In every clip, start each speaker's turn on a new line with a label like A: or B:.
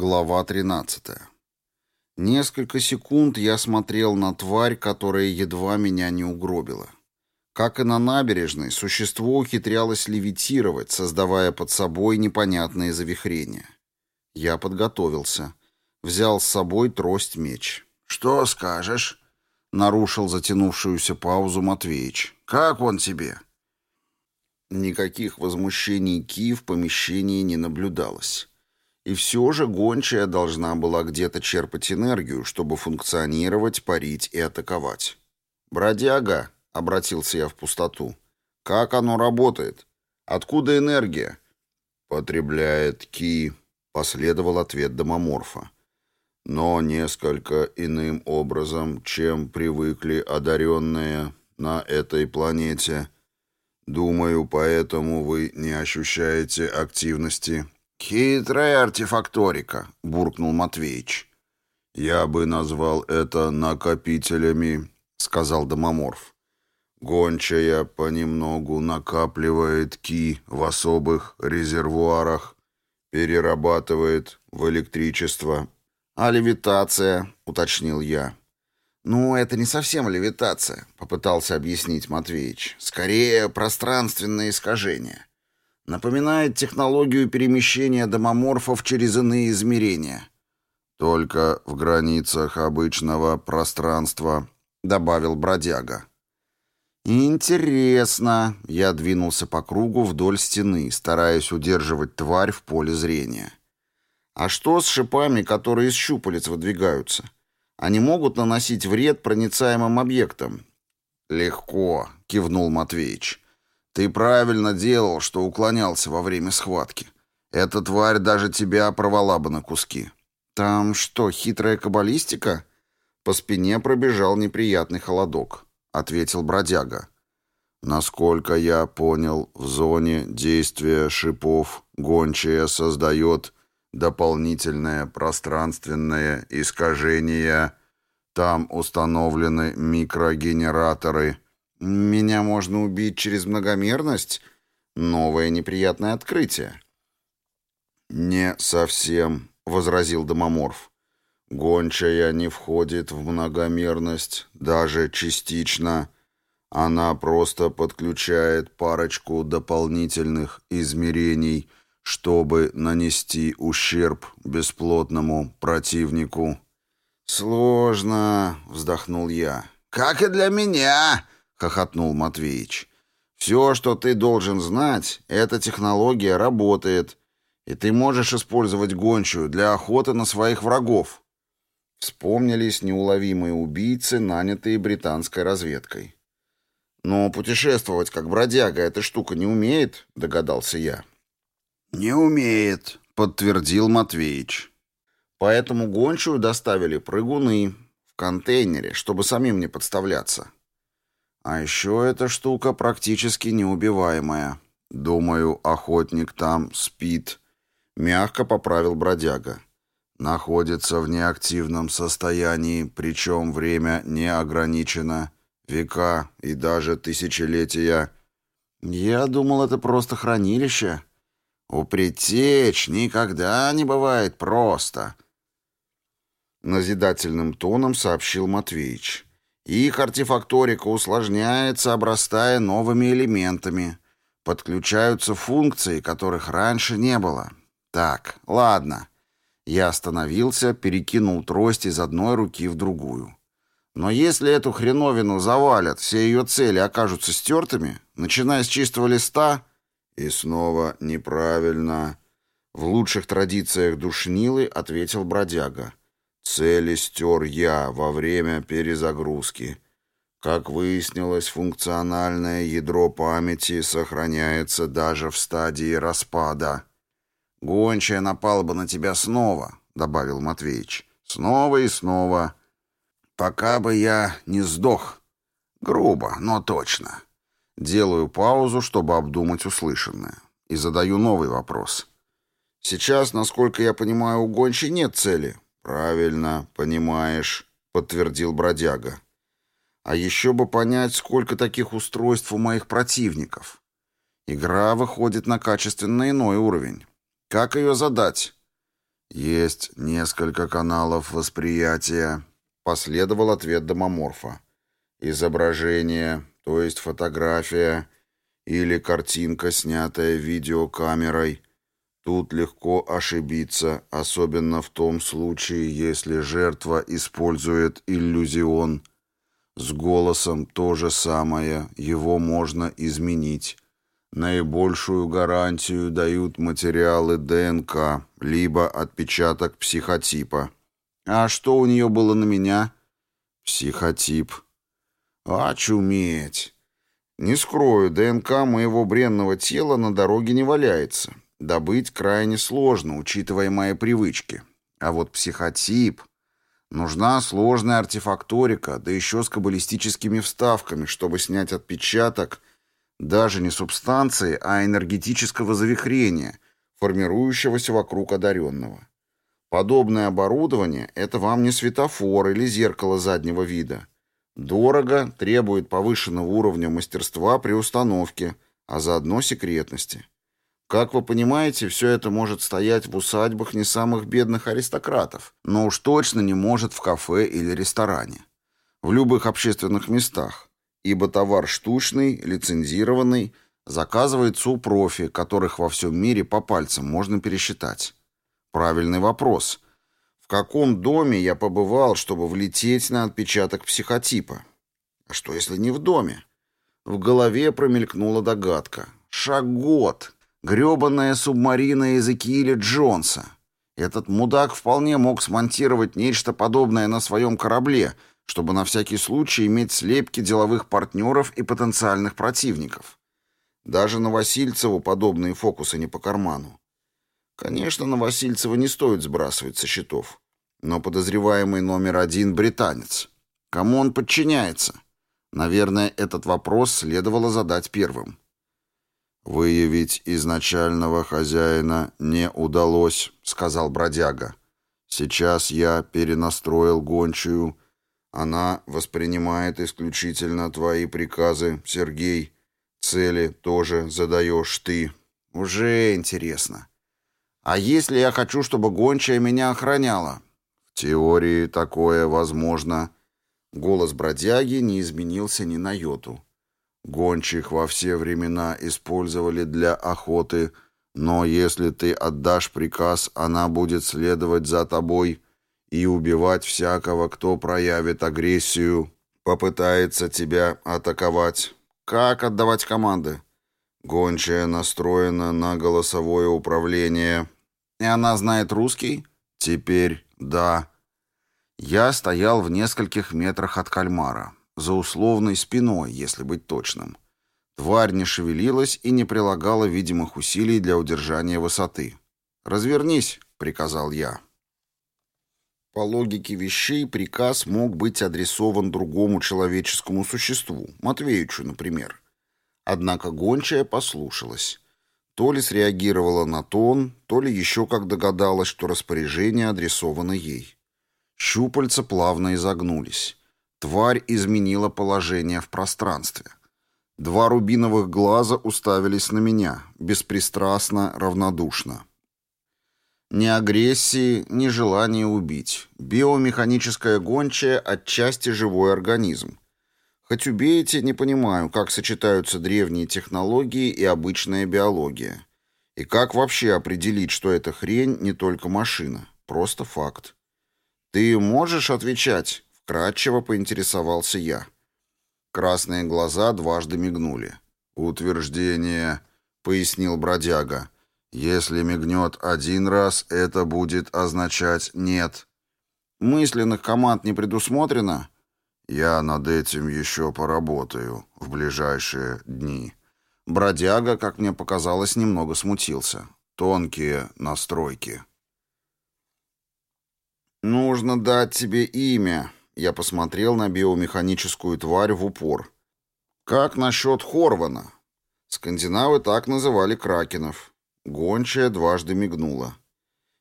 A: Глава 13. Несколько секунд я смотрел на тварь, которая едва меня не угробила. Как и на набережной, существо ухитрялось левитировать, создавая под собой непонятные завихрения. Я подготовился. Взял с собой трость-меч.
B: «Что скажешь?» — нарушил затянувшуюся паузу Матвеич. «Как он тебе?»
A: Никаких возмущений Ки в помещении не наблюдалось. И все же гончая должна была где-то черпать энергию, чтобы функционировать, парить и атаковать. «Бродяга», — обратился я в пустоту, — «как оно работает? Откуда энергия?»
C: «Потребляет ки», — последовал ответ домоморфа. «Но несколько иным образом, чем привыкли одаренные на этой планете. Думаю, поэтому вы не ощущаете активности
B: «Хитрая артефакторика», — буркнул Матвеич.
C: «Я бы назвал это накопителями», — сказал Домоморф. «Гончая понемногу накапливает ки в особых резервуарах, перерабатывает в электричество».
A: «А левитация?» — уточнил я. «Ну, это не совсем левитация», — попытался объяснить Матвеич. «Скорее, пространственное искажение. Напоминает технологию перемещения домоморфов через иные измерения.
C: «Только в границах обычного пространства», — добавил бродяга.
A: «Интересно». Я двинулся по кругу вдоль стены, стараясь удерживать тварь в поле зрения. «А что с шипами, которые из щупалец выдвигаются? Они могут наносить вред проницаемым объектам?»
B: «Легко», — кивнул Матвеич. Ты правильно делал, что уклонялся во время схватки. Эта тварь даже тебя порвала бы на куски.
A: Там что, хитрая каббалистика? По спине пробежал неприятный холодок, ответил бродяга.
C: Насколько я понял, в зоне действия шипов гончая создает дополнительное пространственное искажение. Там установлены микрогенераторы –
A: меня можно убить через многомерность? Новое неприятное открытие.
C: Не совсем, возразил Домоморф. Гончая не входит в многомерность, даже частично. Она просто подключает парочку дополнительных измерений, чтобы нанести ущерб бесплотному противнику.
A: «Сложно», — вздохнул я.
B: «Как и для меня», — хохотнул Матвеич.
A: «Все, что ты должен знать, эта технология работает, и ты можешь использовать гончую для охоты на своих врагов». Вспомнились неуловимые убийцы, нанятые британской разведкой. «Но путешествовать как бродяга эта штука не умеет», — догадался я.
B: «Не умеет», — подтвердил Матвеич.
A: «Поэтому гончую доставили прыгуны в контейнере, чтобы самим не подставляться». А еще эта штука практически неубиваемая. Думаю, охотник там спит. Мягко поправил бродяга. Находится в неактивном состоянии, причем время не ограничено. Века и даже тысячелетия. Я думал, это просто хранилище. У предтеч никогда не бывает просто. Назидательным тоном сообщил Матвеич. Их артефакторика усложняется, обрастая новыми элементами. Подключаются функции, которых раньше не было. Так, ладно. Я остановился, перекинул трость из одной руки в другую. Но если эту хреновину завалят, все ее цели окажутся стертыми, начиная с чистого листа... И снова неправильно. В лучших традициях душнилы ответил бродяга. Цели стер я во время перезагрузки. Как выяснилось, функциональное ядро памяти сохраняется даже в стадии распада. «Гончая напала бы на тебя снова», — добавил Матвеич. «Снова и снова. Пока бы я не сдох. Грубо, но точно». Делаю паузу, чтобы обдумать услышанное. И задаю новый вопрос. «Сейчас, насколько я понимаю, у гончей нет цели. «Правильно, понимаешь», — подтвердил бродяга. «А еще бы понять, сколько таких устройств у моих противников. Игра выходит на качественно иной уровень. Как ее задать?»
C: Есть несколько каналов восприятия. Последовал ответ домоморфа. Изображение, то есть фотография или картинка, снятая видеокамерой. Тут легко ошибиться, особенно в том случае, если жертва использует иллюзион. С голосом то же самое, его можно изменить. Наибольшую гарантию дают материалы ДНК, либо отпечаток психотипа. А что у нее было на меня? Психотип. Очуметь. Не скрою, ДНК моего бренного тела на дороге не валяется. Добыть крайне сложно, учитывая мои привычки. А вот психотип... Нужна сложная артефакторика, да еще с каббалистическими вставками, чтобы снять отпечаток даже не субстанции, а энергетического завихрения, формирующегося вокруг одаренного. Подобное оборудование – это вам не светофор или зеркало заднего вида. Дорого, требует повышенного уровня мастерства при установке, а заодно секретности. Как вы понимаете, все это может стоять в усадьбах не самых бедных аристократов, но уж точно не может в кафе или ресторане. В любых общественных местах, ибо товар штучный, лицензированный, заказывается у профи, которых во всем мире по пальцам можно пересчитать. Правильный вопрос. В каком доме я побывал, чтобы влететь на отпечаток психотипа? А что, если не в доме? В голове промелькнула догадка. Шагот. Грёбаная субмарина Эзекииля Джонса. Этот мудак вполне мог смонтировать нечто подобное на своем корабле — чтобы на всякий случай иметь слепки деловых партнеров и потенциальных противников. Даже Новосильцеву подобные фокусы не по карману. Конечно, Новосильцева не стоит сбрасывать со счетов. Но подозреваемый номер один — британец. Кому он подчиняется? Наверное, этот вопрос следовало задать первым. «Выявить изначального хозяина не удалось», — сказал бродяга. «Сейчас я перенастроил гончую она воспринимает исключительно твои приказы, Сергей. Цели тоже задаешь ты. Уже интересно. А если я хочу, чтобы гончая меня охраняла? В теории такое возможно. Голос бродяги не изменился ни на йоту. Гончих во все времена использовали для охоты, но если ты отдашь приказ, она будет следовать за тобой и убивать всякого, кто проявит агрессию, попытается тебя атаковать. Как отдавать команды? Гончая настроена на голосовое управление. И она знает русский? Теперь да. Я стоял в нескольких метрах от кальмара, за условной спиной, если быть точным. Тварь не шевелилась и не прилагала видимых усилий для удержания высоты. «Развернись», — приказал я. По логике вещей приказ мог быть адресован другому человеческому существу, Матвеичу, например. Однако гончая послушалась. То ли среагировала на тон, то ли еще как догадалась, что распоряжение адресовано ей. Щупальца плавно изогнулись. Тварь изменила положение в пространстве. Два рубиновых глаза уставились на меня, беспристрастно, равнодушно. Ни агрессии, ни желания убить. Биомеханическая гончая отчасти живой организм. Хоть убейте, не понимаю, как сочетаются древние технологии и обычная биология. И как вообще определить, что эта хрень не только машина? Просто факт. «Ты можешь отвечать?» — вкратчиво поинтересовался я. Красные глаза дважды мигнули. «Утверждение», — пояснил бродяга, — если мигнет один раз, это будет означать «нет». Мысленных команд не предусмотрено? Я над этим еще поработаю в ближайшие дни. Бродяга, как мне показалось, немного смутился. Тонкие настройки. «Нужно дать тебе имя», — я посмотрел на биомеханическую тварь в упор. «Как насчет Хорвана?» Скандинавы так называли кракенов. Гончая дважды мигнула.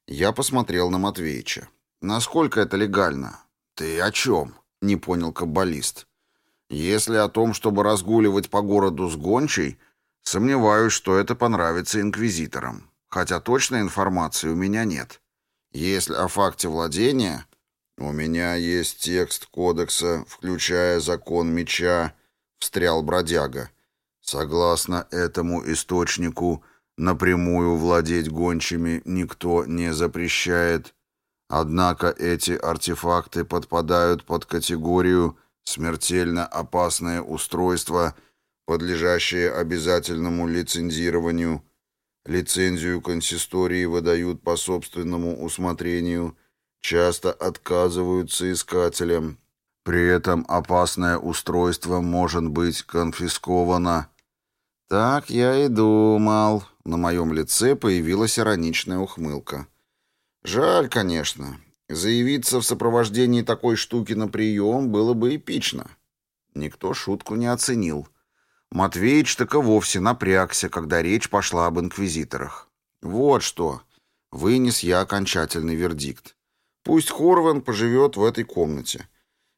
C: Я посмотрел на Матвеича. «Насколько это легально?» «Ты о чем?» — не понял каббалист. «Если о том, чтобы разгуливать по городу с гончей, сомневаюсь, что это понравится инквизиторам. Хотя точной информации у меня нет.
A: Если о факте владения... У меня есть текст кодекса, включая закон меча, встрял бродяга. Согласно этому источнику, напрямую владеть гончими никто не запрещает. Однако эти артефакты подпадают под категорию «смертельно опасное устройство», подлежащее обязательному лицензированию. Лицензию консистории выдают по собственному усмотрению, часто отказываются искателям. При этом опасное устройство может быть конфисковано. Так я и думал. На моем лице появилась ироничная ухмылка. Жаль, конечно. Заявиться в сопровождении такой штуки на прием было бы эпично. Никто шутку не оценил. Матвеич так и вовсе напрягся, когда речь пошла об инквизиторах. Вот что. Вынес я окончательный вердикт. Пусть Хорван поживет в этой комнате.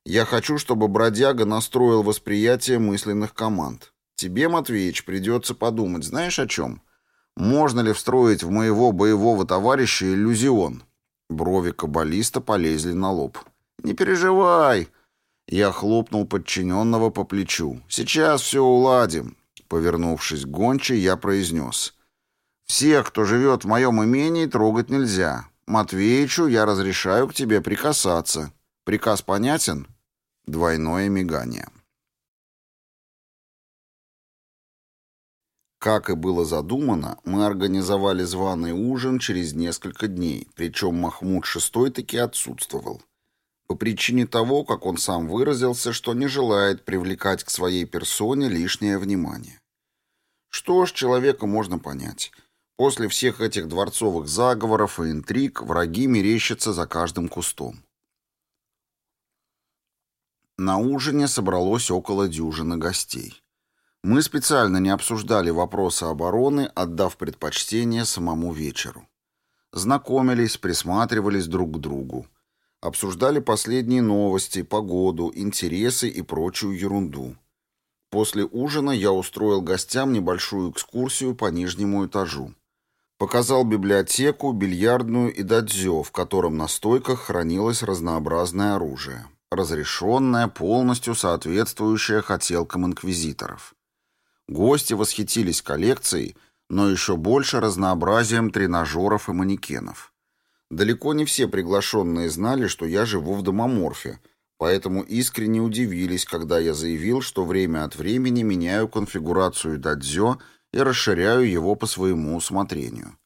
A: Я хочу, чтобы бродяга настроил восприятие мысленных команд. Тебе, Матвеич, придется подумать, знаешь о чем? Можно ли встроить в моего боевого товарища иллюзион? Брови каббалиста полезли на лоб. «Не переживай!» Я хлопнул подчиненного по плечу. «Сейчас все уладим». Повернувшись к гонче, я произнес. «Всех, кто живет в моем имении, трогать нельзя. Матвеичу я разрешаю к тебе прикасаться. Приказ понятен?» Двойное мигание. Как и было задумано, мы организовали званый ужин через несколько дней, причем Махмуд VI таки отсутствовал по причине того, как он сам выразился, что не желает привлекать к своей персоне лишнее внимание. Что ж, человека можно понять. После всех этих дворцовых заговоров и интриг враги мерещатся за каждым кустом. На ужине собралось около дюжины гостей. Мы специально не обсуждали вопросы обороны, отдав предпочтение самому вечеру. Знакомились, присматривались друг к другу. Обсуждали последние новости, погоду, интересы и прочую ерунду. После ужина я устроил гостям небольшую экскурсию по нижнему этажу. Показал библиотеку, бильярдную и дадзё, в котором на стойках хранилось разнообразное оружие, разрешенное, полностью соответствующее хотелкам инквизиторов. Гости восхитились коллекцией, но еще больше разнообразием тренажеров и манекенов. Далеко не все приглашенные знали, что я живу в домоморфе, поэтому искренне удивились, когда я заявил, что время от времени меняю конфигурацию дадзё и расширяю его по своему усмотрению.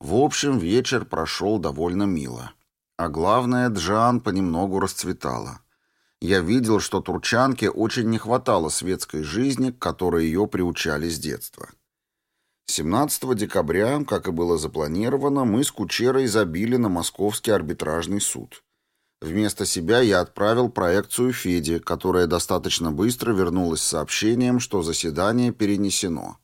A: В общем, вечер прошел довольно мило. А главное, Джан понемногу расцветала. Я видел, что турчанке очень не хватало светской жизни, к которой ее приучали с детства. 17 декабря, как и было запланировано, мы с Кучерой забили на Московский арбитражный суд. Вместо себя я отправил проекцию Феде, которая достаточно быстро вернулась с сообщением, что заседание перенесено.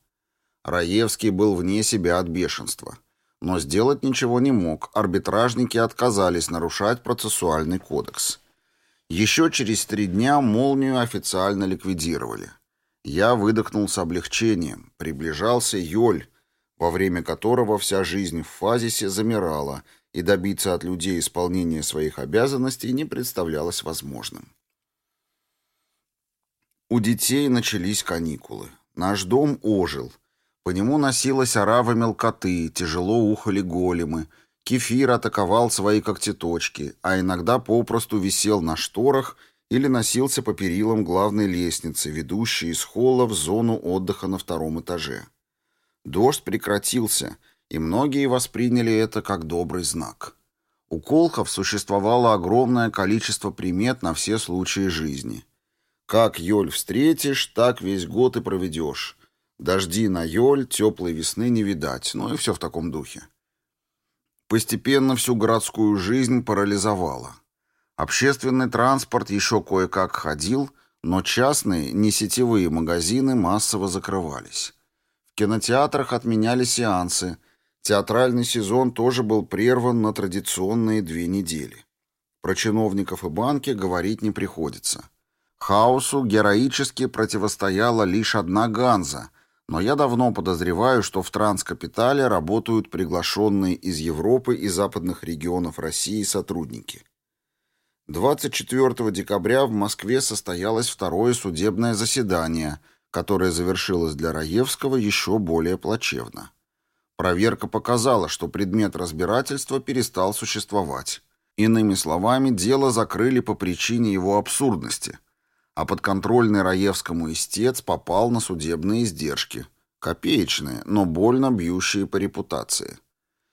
A: Раевский был вне себя от бешенства. Но сделать ничего не мог, арбитражники отказались нарушать процессуальный кодекс. Еще через три дня молнию официально ликвидировали. Я выдохнул с облегчением. Приближался Йоль, во время которого вся жизнь в фазисе замирала, и добиться от людей исполнения своих обязанностей не представлялось возможным. У детей начались каникулы. Наш дом ожил. По нему носилась орава мелкоты, тяжело ухали големы. Кефир атаковал свои когтеточки, а иногда попросту висел на шторах или носился по перилам главной лестницы, ведущей из холла в зону отдыха на втором этаже. Дождь прекратился, и многие восприняли это как добрый знак. У Колхов существовало огромное количество примет на все случаи жизни. Как Йоль встретишь, так весь год и проведешь. Дожди на Йоль, теплой весны не видать, ну и все в таком духе. Постепенно всю городскую жизнь парализовало. Общественный транспорт еще кое-как ходил, но частные, не сетевые магазины массово закрывались. В кинотеатрах отменяли сеансы. Театральный сезон тоже был прерван на традиционные две недели. Про чиновников и банки говорить не приходится. Хаосу героически противостояла лишь одна Ганза, но я давно подозреваю, что в транскапитале работают приглашенные из Европы и западных регионов России сотрудники. 24 декабря в Москве состоялось второе судебное заседание, которое завершилось для Раевского еще более плачевно. Проверка показала, что предмет разбирательства перестал существовать. Иными словами, дело закрыли по причине его абсурдности, а подконтрольный Раевскому истец попал на судебные издержки. Копеечные, но больно бьющие по репутации.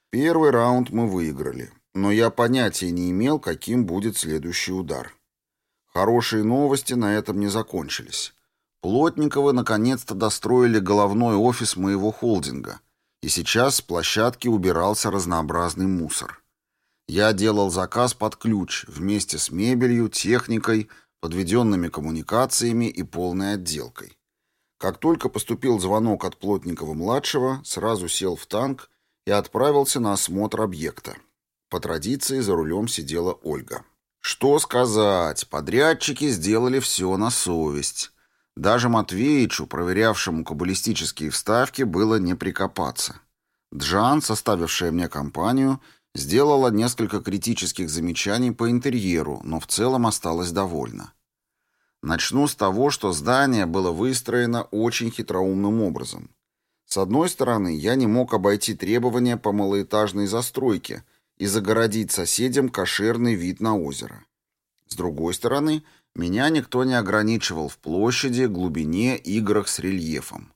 A: Первый раунд мы выиграли, но я понятия не имел, каким будет следующий удар. Хорошие новости на этом не закончились. Плотниковы наконец-то достроили головной офис моего холдинга, и сейчас с площадки убирался разнообразный мусор. Я делал заказ под ключ вместе с мебелью, техникой, подведенными коммуникациями и полной отделкой. Как только поступил звонок от Плотникова-младшего, сразу сел в танк и отправился на осмотр объекта. По традиции за рулем сидела Ольга. Что сказать, подрядчики сделали все на совесть. Даже Матвеичу, проверявшему каббалистические вставки, было не прикопаться. Джан, составившая мне компанию, сделала несколько критических замечаний по интерьеру, но в целом осталась довольна. Начну с того, что здание было выстроено очень хитроумным образом. С одной стороны, я не мог обойти требования по малоэтажной застройке и загородить соседям кошерный вид на озеро. С другой стороны, меня никто не ограничивал в площади, глубине, играх с рельефом.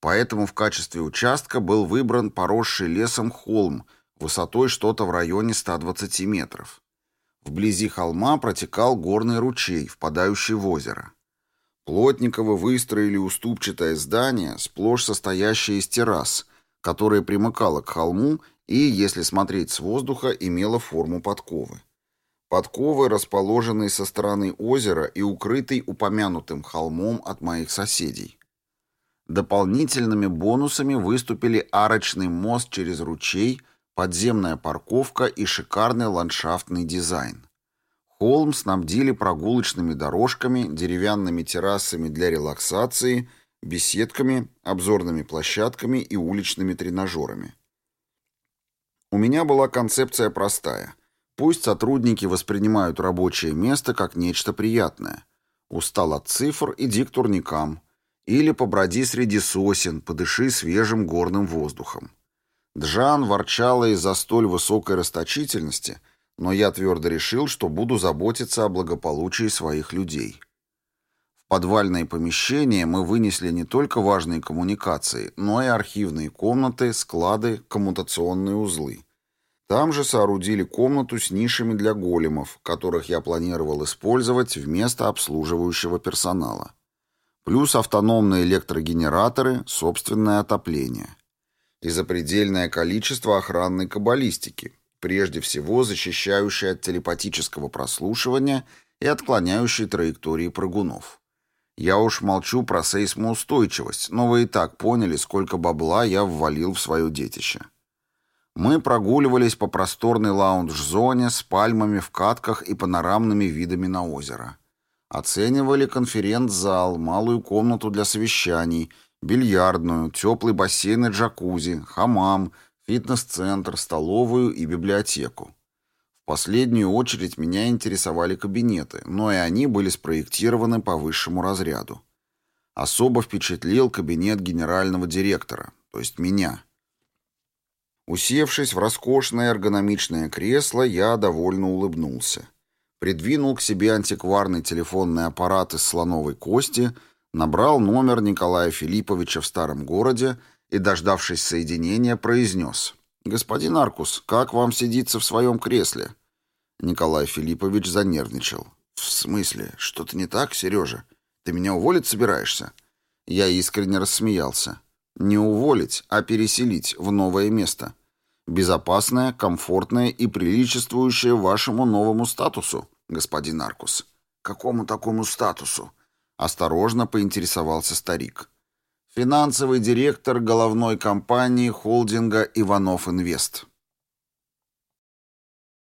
A: Поэтому в качестве участка был выбран поросший лесом холм высотой что-то в районе 120 метров. Вблизи холма протекал горный ручей, впадающий в озеро. Плотниковы выстроили уступчатое здание, сплошь состоящее из террас, которое примыкало к холму и, если смотреть с воздуха, имело форму подковы. Подковы, расположенные со стороны озера и укрытый упомянутым холмом от моих соседей. Дополнительными бонусами выступили арочный мост через ручей – подземная парковка и шикарный ландшафтный дизайн. Холм снабдили прогулочными дорожками, деревянными террасами для релаксации, беседками, обзорными площадками и уличными тренажерами. У меня была концепция простая. Пусть сотрудники воспринимают рабочее место как нечто приятное. Устал от цифр, иди к турникам. Или поброди среди сосен, подыши свежим горным воздухом. Джан ворчала из-за столь высокой расточительности, но я твердо решил, что буду заботиться о благополучии своих людей. В подвальные помещения мы вынесли не только важные коммуникации, но и архивные комнаты, склады, коммутационные узлы. Там же соорудили комнату с нишами для големов, которых я планировал использовать вместо обслуживающего персонала. Плюс автономные электрогенераторы, собственное отопление и запредельное количество охранной каббалистики, прежде всего защищающей от телепатического прослушивания и отклоняющей траектории прыгунов. Я уж молчу про сейсмоустойчивость, но вы и так поняли, сколько бабла я ввалил в свое детище. Мы прогуливались по просторной лаунж-зоне с пальмами в катках и панорамными видами на озеро. Оценивали конференц-зал, малую комнату для совещаний – бильярдную, теплый бассейн и джакузи, хамам, фитнес-центр, столовую и библиотеку. В последнюю очередь меня интересовали кабинеты, но и они были спроектированы по высшему разряду. Особо впечатлил кабинет генерального директора, то есть меня. Усевшись в роскошное эргономичное кресло, я довольно улыбнулся. Придвинул к себе антикварный телефонный аппарат из слоновой кости — набрал номер Николая Филипповича в старом городе и, дождавшись соединения, произнес. «Господин Аркус, как вам сидится в своем кресле?» Николай Филиппович занервничал. «В смысле? Что-то не так, Сережа? Ты меня уволить собираешься?» Я искренне рассмеялся. «Не уволить, а переселить в новое место. Безопасное, комфортное и приличествующее вашему новому статусу, господин Аркус». «Какому такому статусу?» Осторожно поинтересовался старик. Финансовый директор головной компании холдинга «Иванов Инвест».